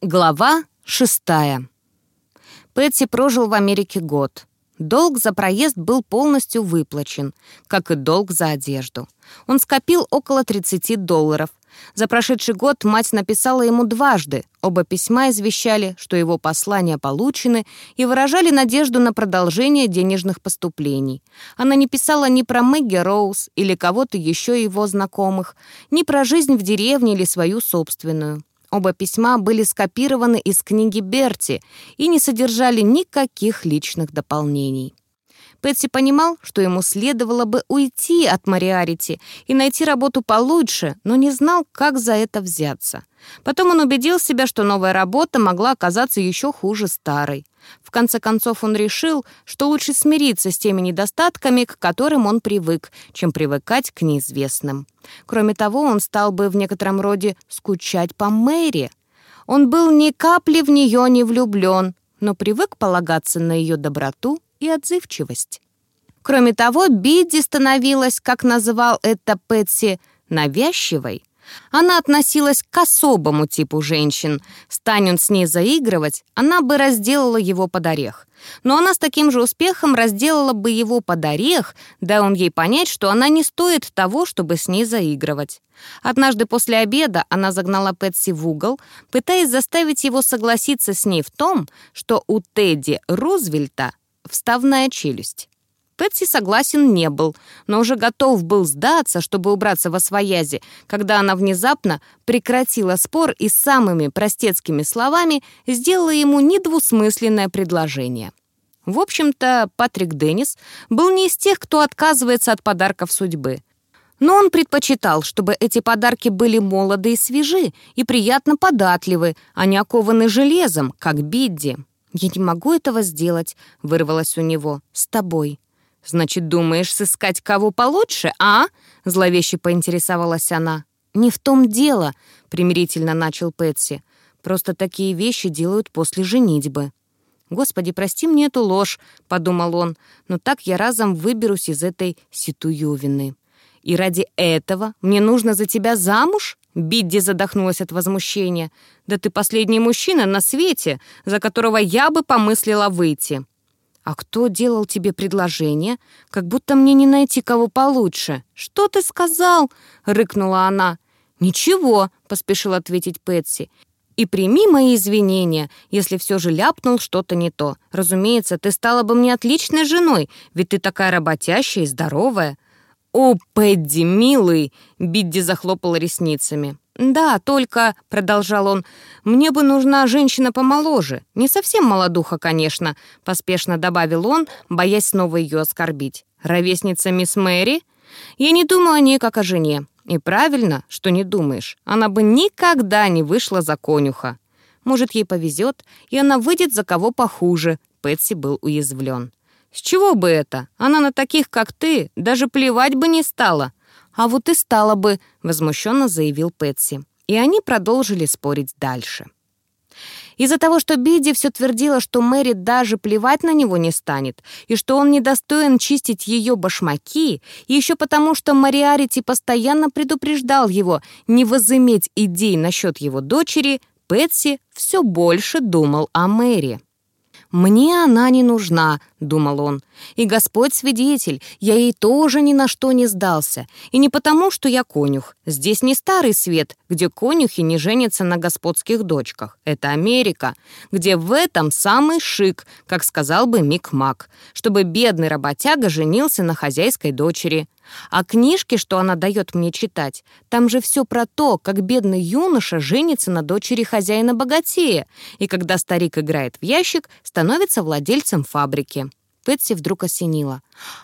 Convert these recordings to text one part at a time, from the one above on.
Глава шестая. Пэтси прожил в Америке год. Долг за проезд был полностью выплачен, как и долг за одежду. Он скопил около 30 долларов. За прошедший год мать написала ему дважды. Оба письма извещали, что его послания получены и выражали надежду на продолжение денежных поступлений. Она не писала ни про Мэгги Роуз или кого-то еще его знакомых, ни про жизнь в деревне или свою собственную. Оба письма были скопированы из книги Берти и не содержали никаких личных дополнений. Пэтси понимал, что ему следовало бы уйти от Мариарити и найти работу получше, но не знал, как за это взяться. Потом он убедил себя, что новая работа могла оказаться еще хуже старой. В конце концов он решил, что лучше смириться с теми недостатками, к которым он привык, чем привыкать к неизвестным. Кроме того, он стал бы в некотором роде скучать по Мэри. Он был ни капли в нее не влюблен, но привык полагаться на ее доброту и отзывчивость. Кроме того, Бидди становилась, как называл это Пэтси, навязчивой. Она относилась к особому типу женщин. Стань он с ней заигрывать, она бы разделала его под орех. Но она с таким же успехом разделала бы его под орех, да он ей понять, что она не стоит того, чтобы с ней заигрывать. Однажды после обеда она загнала Пэтси в угол, пытаясь заставить его согласиться с ней в том, что у Тедди Рузвельта вставная челюсть. Пэтси согласен не был, но уже готов был сдаться, чтобы убраться во своязи, когда она внезапно прекратила спор и самыми простецкими словами сделала ему недвусмысленное предложение. В общем-то, Патрик Деннис был не из тех, кто отказывается от подарков судьбы. Но он предпочитал, чтобы эти подарки были молоды и свежи, и приятно податливы, а не окованы железом, как Бидди. «Я не могу этого сделать», — вырвалось у него, — «с тобой». «Значит, думаешь сыскать кого получше, а?» — зловеще поинтересовалась она. «Не в том дело», — примирительно начал Пэтси. «Просто такие вещи делают после женитьбы». «Господи, прости мне эту ложь», — подумал он, «но так я разом выберусь из этой ситуевины». «И ради этого мне нужно за тебя замуж?» Бидди задохнулась от возмущения. «Да ты последний мужчина на свете, за которого я бы помыслила выйти». «А кто делал тебе предложение? Как будто мне не найти кого получше». «Что ты сказал?» — рыкнула она. «Ничего», — поспешил ответить Пэтси. «И прими мои извинения, если все же ляпнул что-то не то. Разумеется, ты стала бы мне отличной женой, ведь ты такая работящая и здоровая». «О, Пэдди, милый!» — Бидди захлопала ресницами. «Да, только», — продолжал он, — «мне бы нужна женщина помоложе. Не совсем молодуха, конечно», — поспешно добавил он, боясь снова ее оскорбить. «Ровесница мисс Мэри? Я не думаю о ней как о жене. И правильно, что не думаешь. Она бы никогда не вышла за конюха. Может, ей повезет, и она выйдет за кого похуже». Пэтси был уязвлен. С чего бы это? Она на таких, как ты, даже плевать бы не стала. А вот и стала бы, возмущенно заявил Пэтси. И они продолжили спорить дальше. Из-за того, что Бидди все твердила, что Мэри даже плевать на него не станет, и что он недостоин чистить ее башмаки, и еще потому, что Мариарити постоянно предупреждал его не возыметь идей насчет его дочери, Пэтси все больше думал о Мэри. «Мне она не нужна», — думал он. «И Господь свидетель, я ей тоже ни на что не сдался. И не потому, что я конюх. Здесь не старый свет, где конюхи не женятся на господских дочках. Это Америка, где в этом самый шик, как сказал бы Мик Мак, чтобы бедный работяга женился на хозяйской дочери. А книжки, что она дает мне читать, там же все про то, как бедный юноша женится на дочери хозяина-богатея, и когда старик играет в ящик, становится владельцем фабрики. Пэтси вдруг осенила.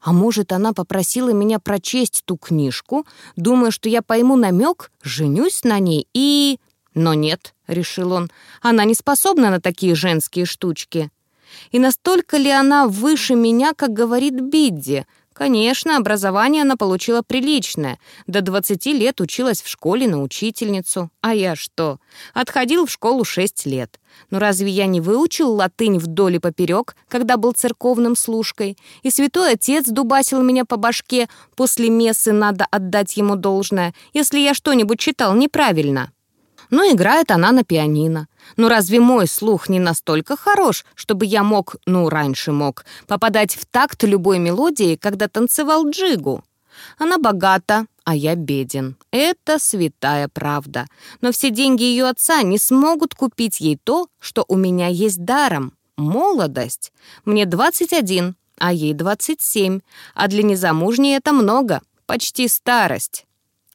А может, она попросила меня прочесть ту книжку, думая, что я пойму намек, женюсь на ней и... Но нет, — решил он, — она не способна на такие женские штучки. И настолько ли она выше меня, как говорит Бидди, Конечно, образование она получила приличное. До 20 лет училась в школе на учительницу. А я что? Отходил в школу 6 лет. Но разве я не выучил латынь вдоль и поперек, когда был церковным служкой? И святой отец дубасил меня по башке, после мессы надо отдать ему должное, если я что-нибудь читал неправильно. Но играет она на пианино. Но разве мой слух не настолько хорош, чтобы я мог, ну, раньше мог, попадать в такт любой мелодии, когда танцевал джигу? Она богата, а я беден. Это святая правда. Но все деньги ее отца не смогут купить ей то, что у меня есть даром. Молодость. Мне 21, а ей 27. А для незамужней это много. Почти старость.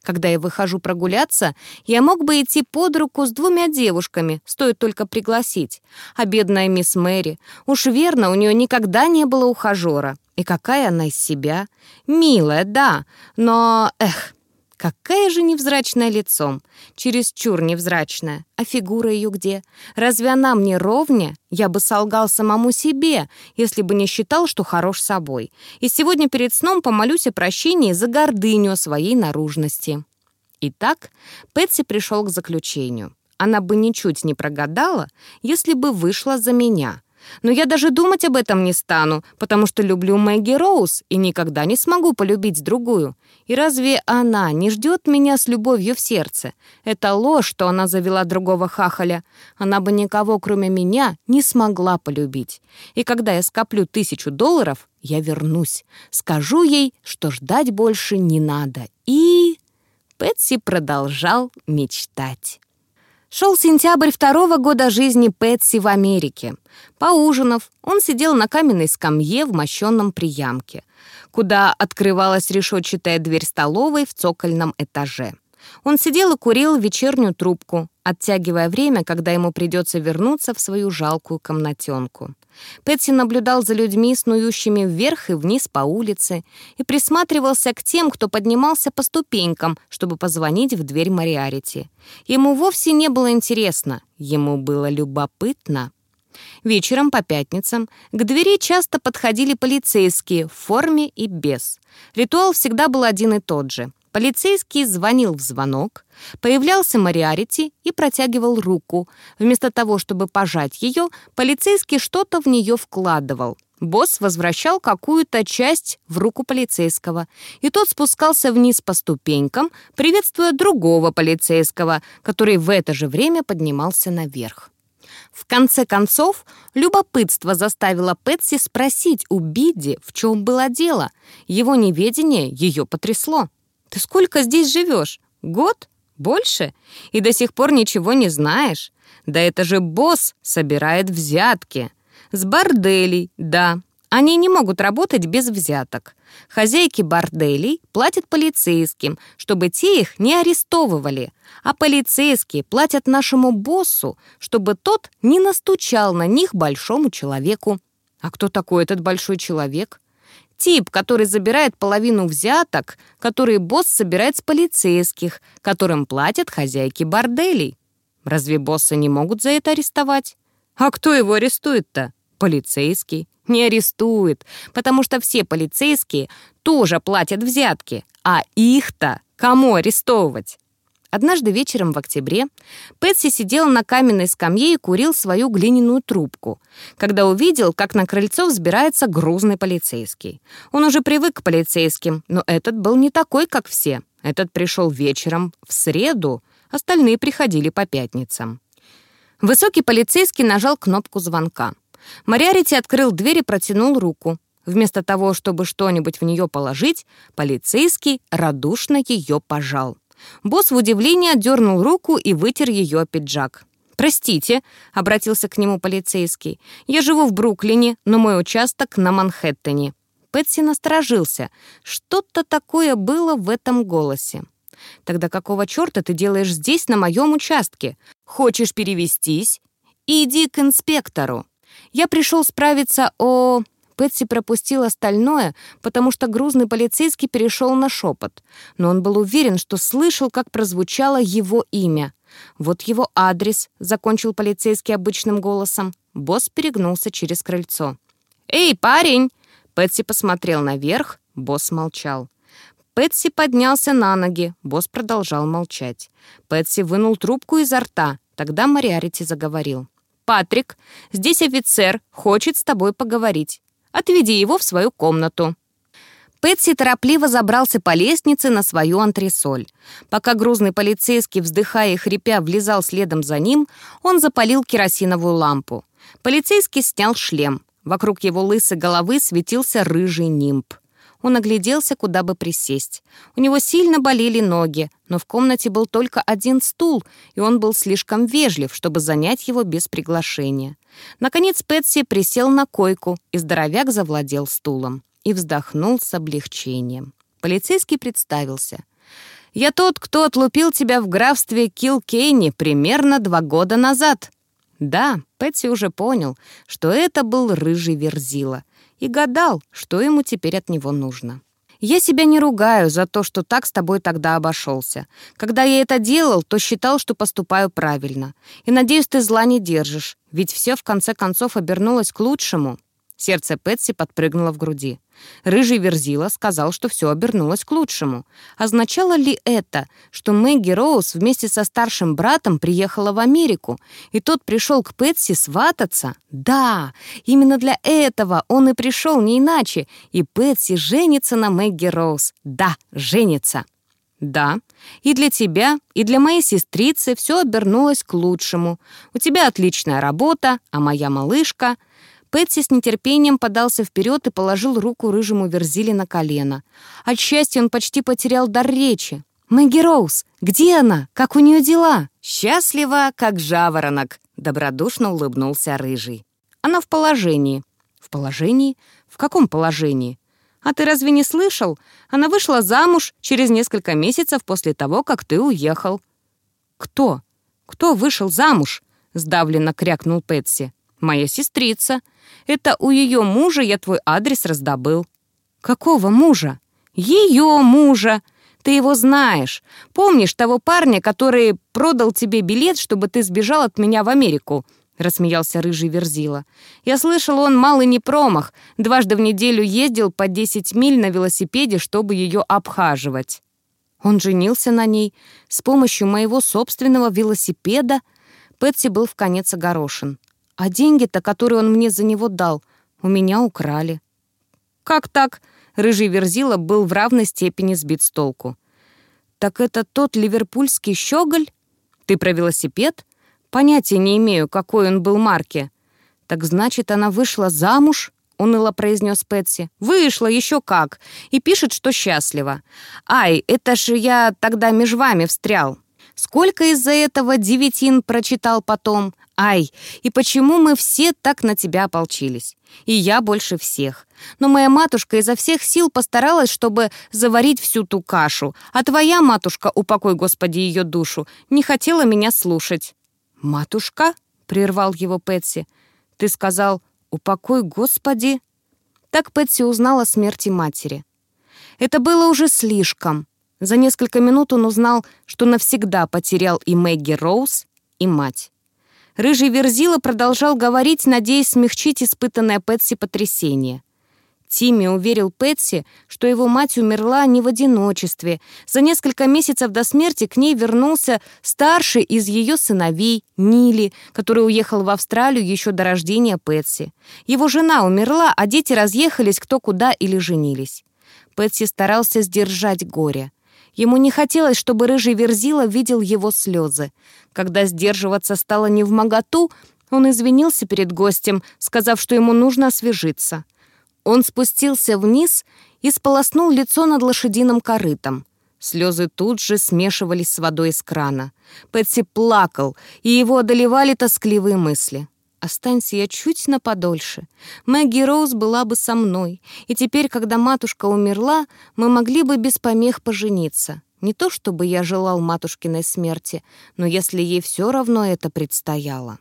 Когда я выхожу прогуляться, я мог бы идти под руку с двумя девушками, стоит только пригласить. А бедная мисс Мэри, уж верно, у нее никогда не было ухажера. И какая она из себя? Милая, да, но, эх, Какая же невзрачная лицом, чересчур невзрачная. А фигура ее где? Разве она мне ровня? Я бы солгал самому себе, если бы не считал, что хорош собой. И сегодня перед сном помолюсь о прощении за гордыню своей наружности. Итак, Пэтси пришел к заключению. Она бы ничуть не прогадала, если бы вышла за меня — но я даже думать об этом не стану, потому что люблю Мэгги Роуз и никогда не смогу полюбить другую. И разве она не ждет меня с любовью в сердце? Это ложь, что она завела другого хахаля. Она бы никого, кроме меня, не смогла полюбить. И когда я скоплю тысячу долларов, я вернусь. Скажу ей, что ждать больше не надо. И... Пэтси продолжал мечтать. Шел сентябрь второго года жизни Пэтси в Америке. Поужинав, он сидел на каменной скамье в мощенном приямке, куда открывалась решетчатая дверь столовой в цокольном этаже. Он сидел и курил вечернюю трубку, оттягивая время, когда ему придется вернуться в свою жалкую комнатенку. Пэтси наблюдал за людьми, снующими вверх и вниз по улице, и присматривался к тем, кто поднимался по ступенькам, чтобы позвонить в дверь Мариарити. Ему вовсе не было интересно, ему было любопытно. Вечером по пятницам к двери часто подходили полицейские в форме и без. Ритуал всегда был один и тот же — Полицейский звонил в звонок, появлялся Мариарити и протягивал руку. Вместо того, чтобы пожать ее, полицейский что-то в нее вкладывал. Босс возвращал какую-то часть в руку полицейского, и тот спускался вниз по ступенькам, приветствуя другого полицейского, который в это же время поднимался наверх. В конце концов, любопытство заставило Пэтси спросить у Бидди, в чем было дело. Его неведение ее потрясло. Ты сколько здесь живешь? Год? Больше? И до сих пор ничего не знаешь? Да это же босс собирает взятки. С борделей, да. Они не могут работать без взяток. Хозяйки борделей платят полицейским, чтобы те их не арестовывали. А полицейские платят нашему боссу, чтобы тот не настучал на них большому человеку. А кто такой этот большой человек? Тип, который забирает половину взяток, которые босс собирает с полицейских, которым платят хозяйки борделей. Разве босса не могут за это арестовать? А кто его арестует-то? Полицейский. Не арестует, потому что все полицейские тоже платят взятки, а их-то кому арестовывать? Однажды вечером в октябре Пэтси сидел на каменной скамье и курил свою глиняную трубку, когда увидел, как на крыльцо взбирается грузный полицейский. Он уже привык к полицейским, но этот был не такой, как все. Этот пришел вечером, в среду, остальные приходили по пятницам. Высокий полицейский нажал кнопку звонка. Мариарити открыл дверь и протянул руку. Вместо того, чтобы что-нибудь в нее положить, полицейский радушно ее пожал. Босс в удивлении отдернул руку и вытер ее пиджак. «Простите», — обратился к нему полицейский, «я живу в Бруклине, но мой участок на Манхэттене». Пэтси насторожился. Что-то такое было в этом голосе. «Тогда какого черта ты делаешь здесь, на моем участке? Хочешь перевестись? Иди к инспектору. Я пришел справиться о...» Пэтси пропустил остальное, потому что грузный полицейский перешел на шепот. Но он был уверен, что слышал, как прозвучало его имя. «Вот его адрес», — закончил полицейский обычным голосом. Босс перегнулся через крыльцо. «Эй, парень!» Пэтси посмотрел наверх, босс молчал. Пэтси поднялся на ноги, босс продолжал молчать. Пэтси вынул трубку изо рта, тогда Мариарити заговорил. «Патрик, здесь офицер, хочет с тобой поговорить. Отведи его в свою комнату». Пэтси торопливо забрался по лестнице на свою антресоль. Пока грузный полицейский, вздыхая и хрипя, влезал следом за ним, он запалил керосиновую лампу. Полицейский снял шлем. Вокруг его лысой головы светился рыжий нимб. Он огляделся, куда бы присесть. У него сильно болели ноги, но в комнате был только один стул, и он был слишком вежлив, чтобы занять его без приглашения. Наконец Пэтси присел на койку, и здоровяк завладел стулом и вздохнул с облегчением. Полицейский представился. «Я тот, кто отлупил тебя в графстве Килкейни примерно два года назад». Да, Пэтси уже понял, что это был рыжий верзила, и гадал, что ему теперь от него нужно. Я себя не ругаю за то, что так с тобой тогда обошелся. Когда я это делал, то считал, что поступаю правильно. И надеюсь, ты зла не держишь, ведь все в конце концов обернулось к лучшему. Сердце Пэтси подпрыгнуло в груди. Рыжий Верзила сказал, что все обернулось к лучшему. Означало ли это, что Мэгги Роуз вместе со старшим братом приехала в Америку, и тот пришел к Пэтси свататься? Да, именно для этого он и пришел, не иначе, и Пэтси женится на Мэгги Роуз. Да, женится. «Да, и для тебя, и для моей сестрицы все обернулось к лучшему. У тебя отличная работа, а моя малышка...» Пэтси с нетерпением подался вперед и положил руку рыжему Верзили на колено. От счастья он почти потерял дар речи. «Мэгги Роуз, где она? Как у нее дела?» «Счастлива, как жаворонок», — добродушно улыбнулся рыжий. «Она в положении». «В положении? В каком положении?» «А ты разве не слышал? Она вышла замуж через несколько месяцев после того, как ты уехал». «Кто? Кто вышел замуж?» — сдавленно крякнул Пэтси. «Моя сестрица. Это у ее мужа я твой адрес раздобыл». «Какого мужа?» «Ее мужа. Ты его знаешь. Помнишь того парня, который продал тебе билет, чтобы ты сбежал от меня в Америку?» — рассмеялся рыжий Верзила. «Я слышал, он малый не промах. Дважды в неделю ездил по 10 миль на велосипеде, чтобы ее обхаживать». Он женился на ней с помощью моего собственного велосипеда. Пэтси был в конец огорошен. А деньги-то, которые он мне за него дал, у меня украли. Как так? Рыжий Верзила был в равной степени сбит с толку. Так это тот ливерпульский щеголь? Ты про велосипед? Понятия не имею, какой он был марки. Так значит, она вышла замуж? уныло произнес Пэтси. «Вышла, еще как! И пишет, что счастлива. Ай, это ж я тогда меж вами встрял. Сколько из-за этого девятин прочитал потом? Ай, и почему мы все так на тебя ополчились? И я больше всех. Но моя матушка изо всех сил постаралась, чтобы заварить всю ту кашу, а твоя матушка, упокой, Господи, ее душу, не хотела меня слушать». «Матушка?» — прервал его Пэтси. «Ты сказал, упокой, Господи?» Так Пэтси узнала о смерти матери. Это было уже слишком. За несколько минут он узнал, что навсегда потерял и Мэгги Роуз, и мать. Рыжий Верзила продолжал говорить, надеясь смягчить испытанное Пэтси потрясение. Тимми уверил Пэтси, что его мать умерла не в одиночестве. За несколько месяцев до смерти к ней вернулся старший из ее сыновей, Нили, который уехал в Австралию еще до рождения Пэтси. Его жена умерла, а дети разъехались кто куда или женились. Пэтси старался сдержать горе. Ему не хотелось, чтобы рыжий Верзила видел его слезы. Когда сдерживаться стало не в моготу, он извинился перед гостем, сказав, что ему нужно освежиться. Он спустился вниз и сполоснул лицо над лошадиным корытом. Слезы тут же смешивались с водой из крана. Пэтси плакал, и его одолевали тоскливые мысли. Останься я чуть на подольше. Мэгги Роуз была бы со мной, и теперь, когда матушка умерла, мы могли бы без помех пожениться. Не то чтобы я желал матушкиной смерти, но если ей все равно это предстояло.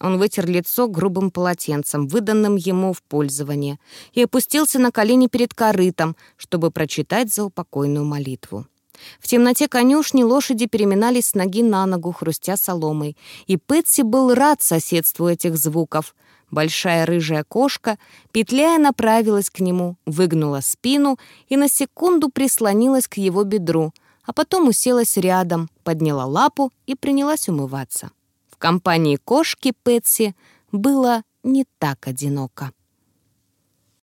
Он вытер лицо грубым полотенцем, выданным ему в пользование, и опустился на колени перед корытом, чтобы прочитать заупокойную молитву. В темноте конюшни лошади переминались с ноги на ногу, хрустя соломой, и Пэтси был рад соседству этих звуков. Большая рыжая кошка, петляя, направилась к нему, выгнула спину и на секунду прислонилась к его бедру, а потом уселась рядом, подняла лапу и принялась умываться. В компании кошки Пэтси было не так одиноко.